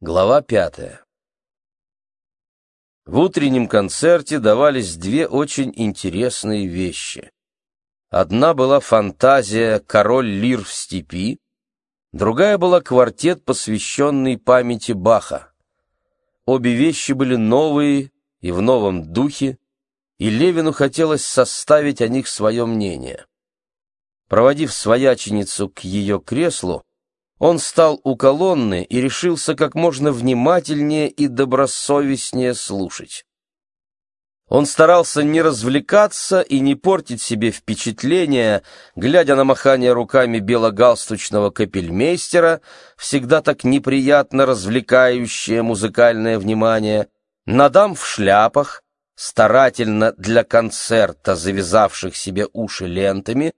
Глава пятая. В утреннем концерте давались две очень интересные вещи. Одна была фантазия «Король лир в степи», другая была квартет, посвященный памяти Баха. Обе вещи были новые и в новом духе, и Левину хотелось составить о них свое мнение. Проводив свояченицу к ее креслу, он стал у колонны и решился как можно внимательнее и добросовестнее слушать. Он старался не развлекаться и не портить себе впечатление, глядя на махание руками белогалстучного капельмейстера, всегда так неприятно развлекающее музыкальное внимание, на дам в шляпах, старательно для концерта завязавших себе уши лентами,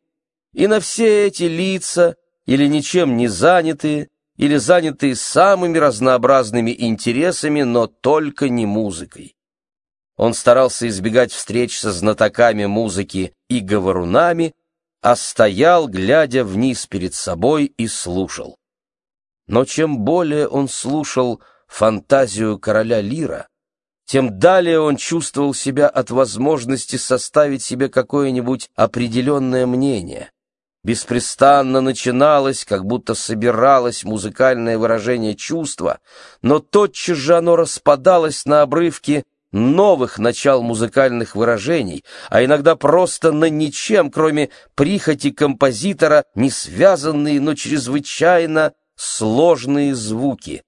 и на все эти лица, или ничем не занятые, или занятые самыми разнообразными интересами, но только не музыкой. Он старался избегать встреч со знатоками музыки и говорунами, а стоял, глядя вниз перед собой, и слушал. Но чем более он слушал фантазию короля Лира, тем далее он чувствовал себя от возможности составить себе какое-нибудь определенное мнение, беспрестанно начиналось, как будто собиралось музыкальное выражение чувства, но тотчас же оно распадалось на обрывки новых начал музыкальных выражений, а иногда просто на ничем, кроме прихоти композитора, не связанные, но чрезвычайно сложные звуки.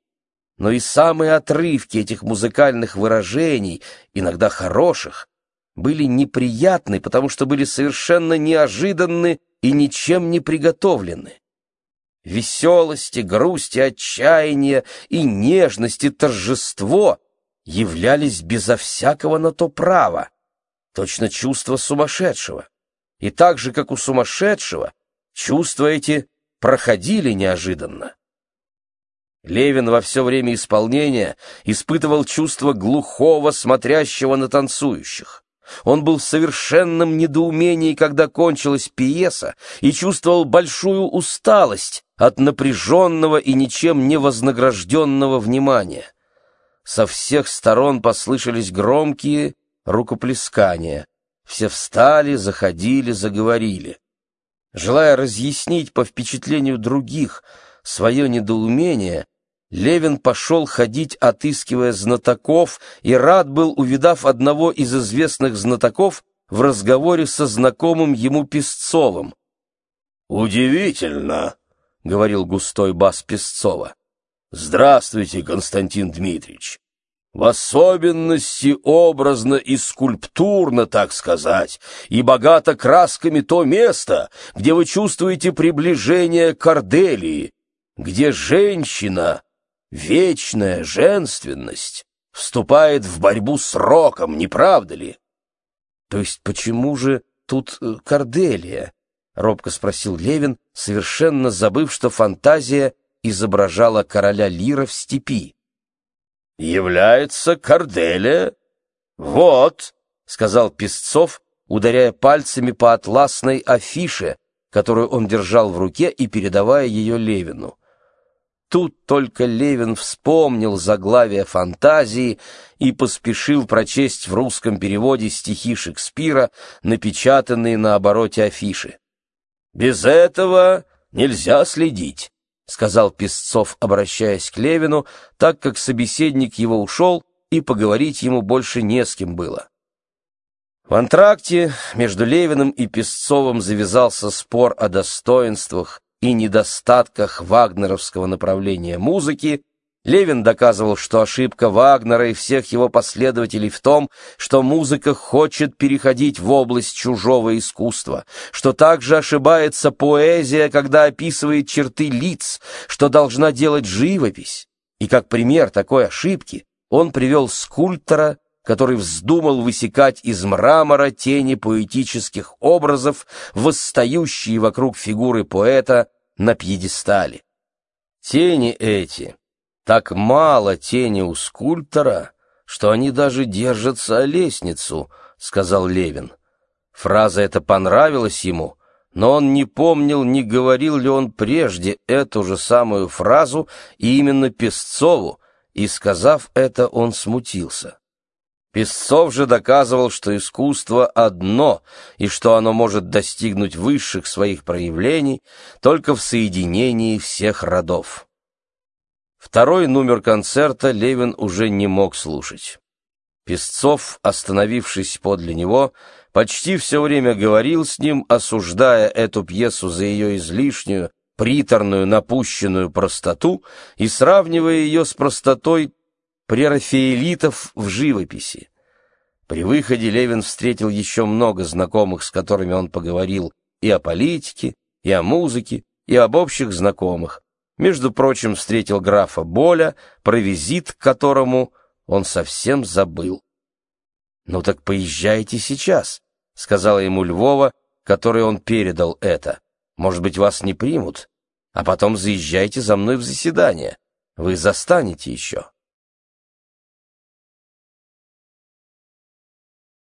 Но и самые отрывки этих музыкальных выражений, иногда хороших, были неприятны, потому что были совершенно неожиданны и ничем не приготовлены. Веселость и грусть и отчаяние и нежность и торжество являлись безо всякого на то права, точно чувство сумасшедшего. И так же, как у сумасшедшего, чувства эти проходили неожиданно. Левин во все время исполнения испытывал чувство глухого, смотрящего на танцующих. Он был в совершенном недоумении, когда кончилась пьеса, и чувствовал большую усталость от напряженного и ничем не вознагражденного внимания. Со всех сторон послышались громкие рукоплескания. Все встали, заходили, заговорили. Желая разъяснить по впечатлению других свое недоумение, Левин пошел ходить, отыскивая знатоков, и рад был, увидав одного из известных знатоков в разговоре со знакомым ему Песцовым. «Удивительно», — говорил густой бас Песцова. «Здравствуйте, Константин Дмитриевич. В особенности образно и скульптурно, так сказать, и богато красками то место, где вы чувствуете приближение к Орделии, где женщина вечная женственность вступает в борьбу с роком, не правда ли? То есть почему же тут э, Корделия? робко спросил Левин, совершенно забыв, что фантазия изображала короля Лира в степи. Является Корделия? Вот, сказал Песцов, ударяя пальцами по атласной афише, которую он держал в руке и передавая ее Левину. Тут только Левин вспомнил заглавие фантазии и поспешил прочесть в русском переводе стихи Шекспира, напечатанные на обороте афиши. «Без этого нельзя следить», — сказал Песцов, обращаясь к Левину, так как собеседник его ушел, и поговорить ему больше не с кем было. В антракте между Левиным и Песцовым завязался спор о достоинствах и недостатках вагнеровского направления музыки, Левин доказывал, что ошибка Вагнера и всех его последователей в том, что музыка хочет переходить в область чужого искусства, что также ошибается поэзия, когда описывает черты лиц, что должна делать живопись. И как пример такой ошибки он привел скульптора, который вздумал высекать из мрамора тени поэтических образов, восстающие вокруг фигуры поэта на пьедестале. Тени эти, так мало тени у скульптора, что они даже держатся о лестницу, сказал Левин. Фраза эта понравилась ему, но он не помнил, не говорил ли он прежде эту же самую фразу и именно Песцову, и, сказав это, он смутился. Песцов же доказывал, что искусство одно, и что оно может достигнуть высших своих проявлений только в соединении всех родов. Второй номер концерта Левин уже не мог слушать. Песцов, остановившись подле него, почти все время говорил с ним, осуждая эту пьесу за ее излишнюю, приторную, напущенную простоту и сравнивая ее с простотой прерафаэлитов в живописи. При выходе Левин встретил еще много знакомых, с которыми он поговорил и о политике, и о музыке, и об общих знакомых. Между прочим, встретил графа Боля, про визит к которому он совсем забыл. «Ну так поезжайте сейчас», — сказала ему Львова, которой он передал это. «Может быть, вас не примут, а потом заезжайте за мной в заседание. Вы застанете еще».